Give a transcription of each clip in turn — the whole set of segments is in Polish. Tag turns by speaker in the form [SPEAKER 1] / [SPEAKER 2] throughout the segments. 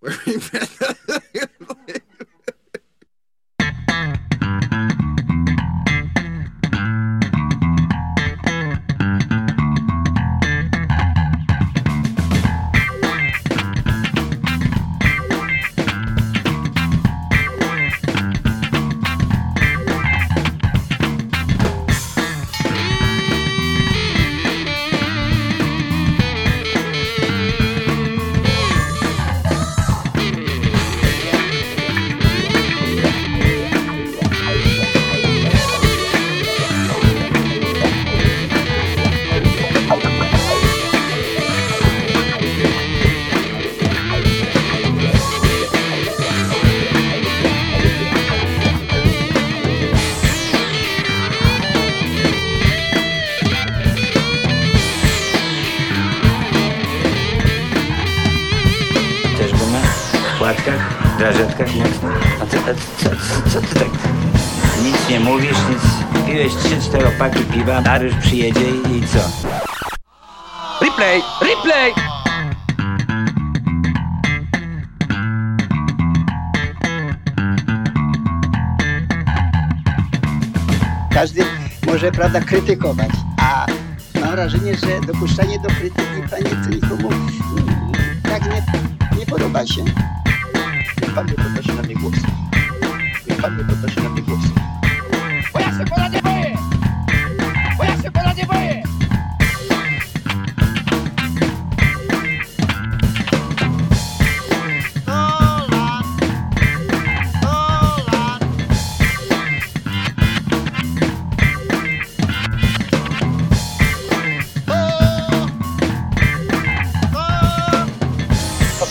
[SPEAKER 1] Where we met. Drażetkach? A ty, a co, co, co ty tak nic nie mówisz, nic... Piłeś trzy, cztery opaki piwa, Dariusz przyjedzie i, i co?
[SPEAKER 2] Replay! Replay!
[SPEAKER 3] Każdy może, prawda, krytykować, a mam wrażenie, że dopuszczanie do krytyki, panie, to nikomu tak nie, nie podoba się.
[SPEAKER 4] Pan nie podnosi na mnie głosu. Pan nie podnosi na mnie głosu.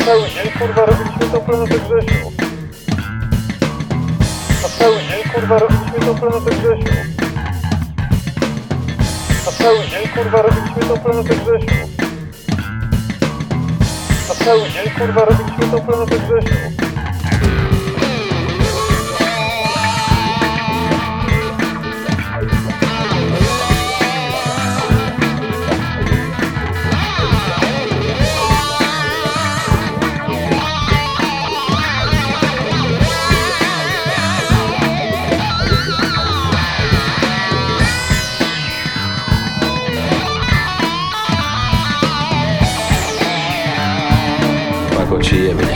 [SPEAKER 5] Cały dzień kurwa robiliśmy tą planetę Grzesiu. A cały dzień kurwa robiliśmy tą planetę Grzesiu. A cały dzień kurwa robiliśmy tą planetę Grzesiu. A cały dzień kurwa robiliśmy tą planetę Grzesiu. Oczy.